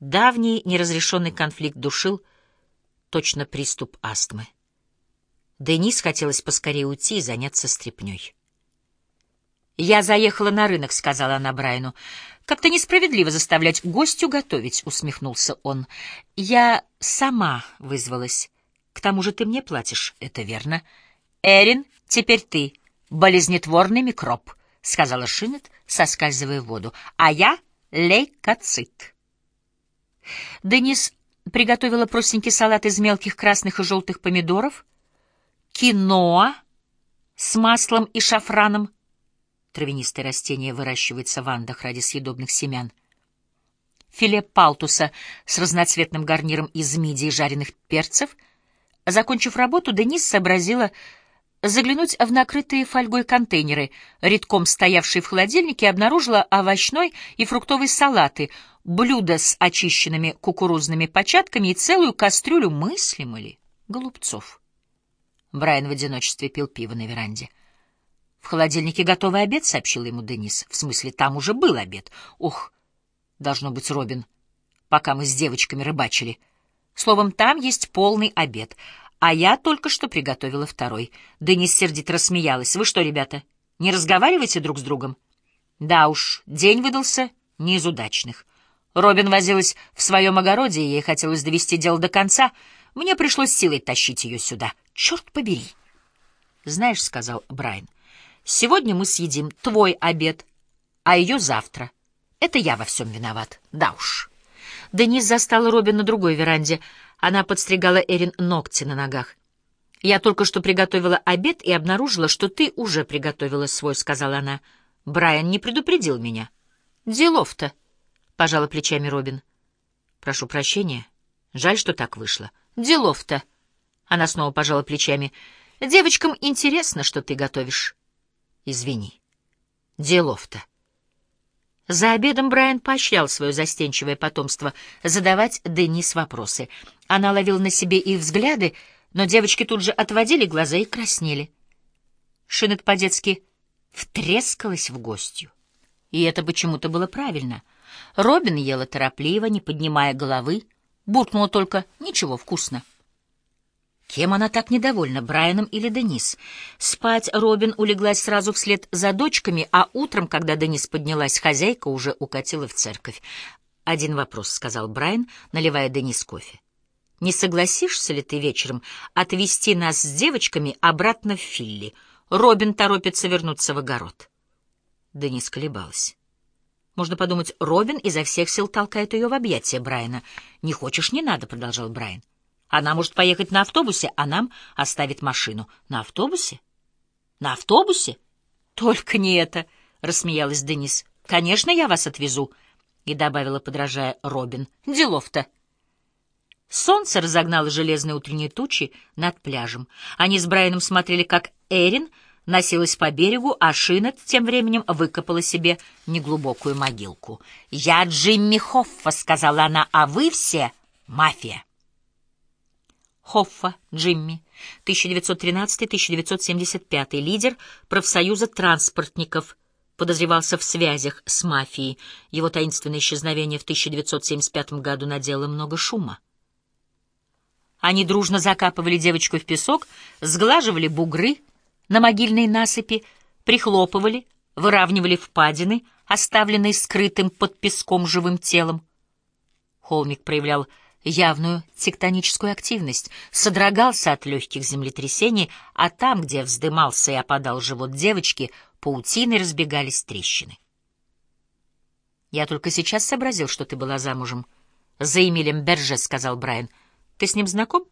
Давний неразрешенный конфликт душил точно приступ астмы. Денис хотелось поскорее уйти и заняться стряпнёй. «Я заехала на рынок», — сказала она Брайану. «Как-то несправедливо заставлять гостю готовить», — усмехнулся он. «Я сама вызвалась. К тому же ты мне платишь, это верно». «Эрин, теперь ты, болезнетворный микроб», — сказала Шинет, соскальзывая в воду. «А я лейкоцит». Денис приготовила простенький салат из мелких красных и желтых помидоров, киноа с маслом и шафраном, Травянистое растение выращивается в Андах ради съедобных семян. Филе палтуса с разноцветным гарниром из мидии и жареных перцев. Закончив работу, Денис сообразила заглянуть в накрытые фольгой контейнеры, редком стоявшие в холодильнике, обнаружила овощной и фруктовый салаты, блюдо с очищенными кукурузными початками и целую кастрюлю мыслимо ли голубцов. Брайан в одиночестве пил пиво на веранде. — В холодильнике готовый обед, — сообщил ему Денис. — В смысле, там уже был обед. Ух, должно быть, Робин, пока мы с девочками рыбачили. Словом, там есть полный обед. А я только что приготовила второй. Денис сердито рассмеялась. — Вы что, ребята, не разговариваете друг с другом? — Да уж, день выдался не из удачных. Робин возилась в своем огороде, и ей хотелось довести дело до конца. Мне пришлось силой тащить ее сюда. Черт побери! — Знаешь, — сказал Брайан, — Сегодня мы съедим твой обед, а ее завтра. Это я во всем виноват. Да уж. Денис застала Робин на другой веранде. Она подстригала Эрин ногти на ногах. «Я только что приготовила обед и обнаружила, что ты уже приготовила свой», — сказала она. «Брайан не предупредил меня». «Делов-то», — пожала плечами Робин. «Прошу прощения. Жаль, что так вышло». «Делов-то», — она снова пожала плечами. «Девочкам интересно, что ты готовишь». Извини. Делов-то. За обедом Брайан поощрял свое застенчивое потомство задавать Денис вопросы. Она ловила на себе их взгляды, но девочки тут же отводили глаза и краснели. Шинет по-детски втрескалась в гостью. И это почему-то было правильно. Робин ела торопливо, не поднимая головы, буркнула только «ничего, вкусно». Кем она так недовольна, Брайаном или Денис? Спать Робин улеглась сразу вслед за дочками, а утром, когда Денис поднялась, хозяйка уже укатила в церковь. «Один вопрос», — сказал Брайан, наливая Денис кофе. «Не согласишься ли ты вечером отвезти нас с девочками обратно в Филли? Робин торопится вернуться в огород». Денис колебалась. Можно подумать, Робин изо всех сил толкает ее в объятия Брайана. «Не хочешь, не надо», — продолжал Брайан. Она может поехать на автобусе, а нам оставит машину. На автобусе? На автобусе? Только не это, — рассмеялась Денис. Конечно, я вас отвезу. И добавила, подражая Робин. Делов-то. Солнце разогнало железные утренние тучи над пляжем. Они с Брайаном смотрели, как Эрин носилась по берегу, а Шинет тем временем выкопала себе неглубокую могилку. «Я Джимми Хоффа», — сказала она, — «а вы все мафия». Хоффа Джимми, 1913-1975, лидер профсоюза транспортников, подозревался в связях с мафией. Его таинственное исчезновение в 1975 году наделало много шума. Они дружно закапывали девочку в песок, сглаживали бугры на могильной насыпи, прихлопывали, выравнивали впадины, оставленные скрытым под песком живым телом. Холмик проявлял явную тектоническую активность, содрогался от легких землетрясений, а там, где вздымался и опадал живот девочки, паутиной разбегались трещины. «Я только сейчас сообразил, что ты была замужем. За Эмилем Берже», — сказал Брайан. «Ты с ним знаком?»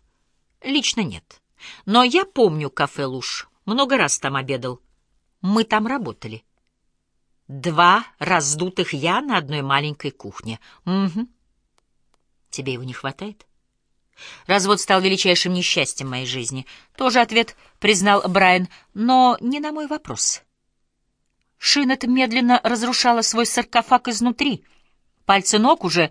«Лично нет. Но я помню кафе «Луж». Много раз там обедал. Мы там работали. Два раздутых я на одной маленькой кухне. Угу. Тебе его не хватает? Развод стал величайшим несчастьем моей жизни. Тоже ответ признал Брайан, но не на мой вопрос. Шинет медленно разрушала свой саркофаг изнутри. Пальцы ног уже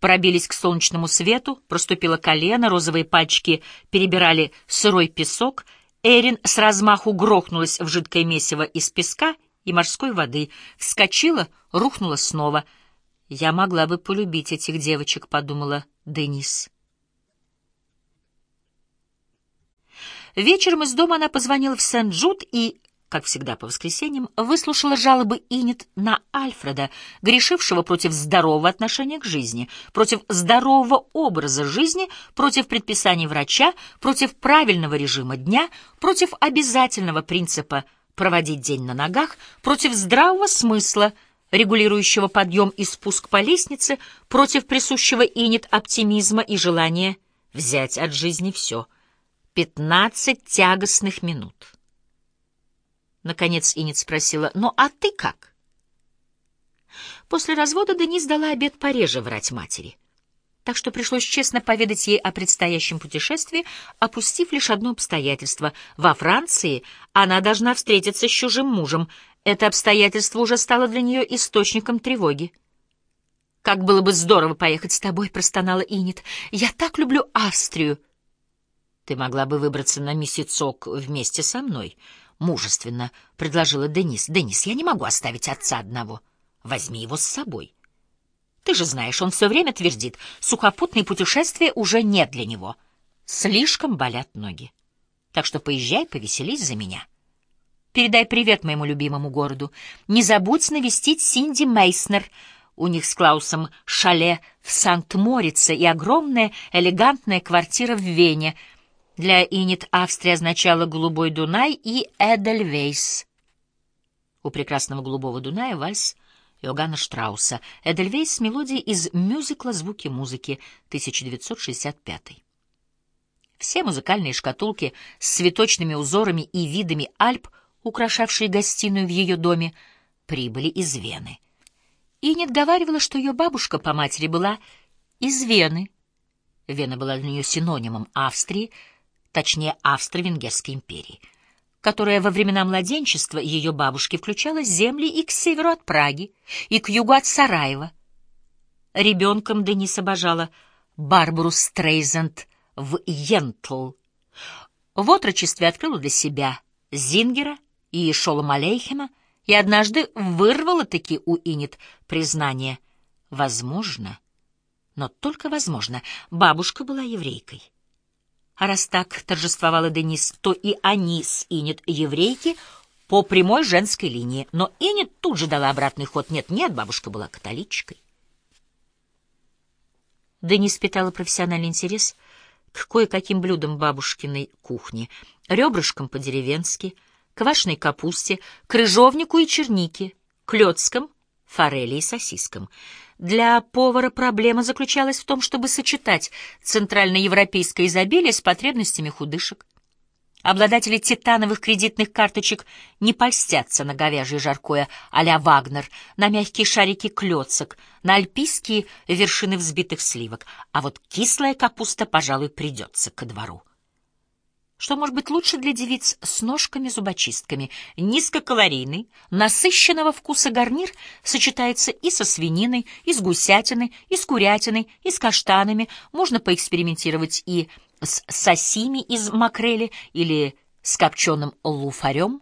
пробились к солнечному свету, проступило колено, розовые пальчики перебирали сырой песок. Эрин с размаху грохнулась в жидкое месиво из песка и морской воды, вскочила, рухнула снова — «Я могла бы полюбить этих девочек», — подумала Денис. Вечером из дома она позвонила в Сент-Джуд и, как всегда по воскресеньям, выслушала жалобы Инет на Альфреда, грешившего против здорового отношения к жизни, против здорового образа жизни, против предписаний врача, против правильного режима дня, против обязательного принципа проводить день на ногах, против здравого смысла, регулирующего подъем и спуск по лестнице, против присущего Инет оптимизма и желания взять от жизни все — Пятнадцать тягостных минут. Наконец Инет спросила, «Ну, а ты как?» После развода Денис дала обед пореже врать матери. Так что пришлось честно поведать ей о предстоящем путешествии, опустив лишь одно обстоятельство. Во Франции она должна встретиться с чужим мужем. Это обстоятельство уже стало для нее источником тревоги. «Как было бы здорово поехать с тобой», — простонала Инет. «Я так люблю Австрию». Ты могла бы выбраться на месяцок вместе со мной, мужественно предложила Денис. Денис, я не могу оставить отца одного. Возьми его с собой. Ты же знаешь, он все время твердит, сухопутные путешествия уже нет для него. Слишком болят ноги. Так что поезжай, повеселись за меня. Передай привет моему любимому городу. Не забудь навестить Синди Мейснер. У них с Клаусом шале в Санкт-Морице и огромная элегантная квартира в Вене — для Инит Австрия означала «Голубой Дунай» и «Эдельвейс». У прекрасного «Голубого Дуная» вальс Иоганна Штрауса. «Эдельвейс» — мелодия из мюзикла «Звуки музыки» 1965. Все музыкальные шкатулки с цветочными узорами и видами Альп, украшавшие гостиную в ее доме, прибыли из Вены. Инет говаривала, что ее бабушка по матери была из Вены. Вена была для нее синонимом Австрии — точнее Австро-Венгерской империи, которая во времена младенчества ее бабушки включала земли и к северу от Праги, и к югу от Сараева. Ребенком Денис обожала Барбару Стрейзенд в Йентл. В отрочестве открыла для себя Зингера и Шолома Алейхема и однажды вырвала-таки у Инет признание. Возможно, но только возможно, бабушка была еврейкой. А раз так торжествовала Денис, то и они с Инет еврейки по прямой женской линии. Но Инет тут же дала обратный ход. Нет-нет, бабушка была католичкой. Денис питала профессиональный интерес к кое-каким блюдам бабушкиной кухни. Ребрышкам по-деревенски, квашеной капусте, крыжовнику и чернике, клёцкам, форели и сосискам — для повара проблема заключалась в том, чтобы сочетать центральноевропейское изобилие с потребностями худышек. Обладатели титановых кредитных карточек не польстятся на говяжье жаркое а-ля Вагнер, на мягкие шарики клёцок, на альпийские вершины взбитых сливок, а вот кислая капуста, пожалуй, придется ко двору. Что может быть лучше для девиц с ножками-зубочистками? Низкокалорийный, насыщенного вкуса гарнир сочетается и со свининой, и с гусятиной, и с курятиной, и с каштанами. Можно поэкспериментировать и с сосими из макрели или с копченым луфарем.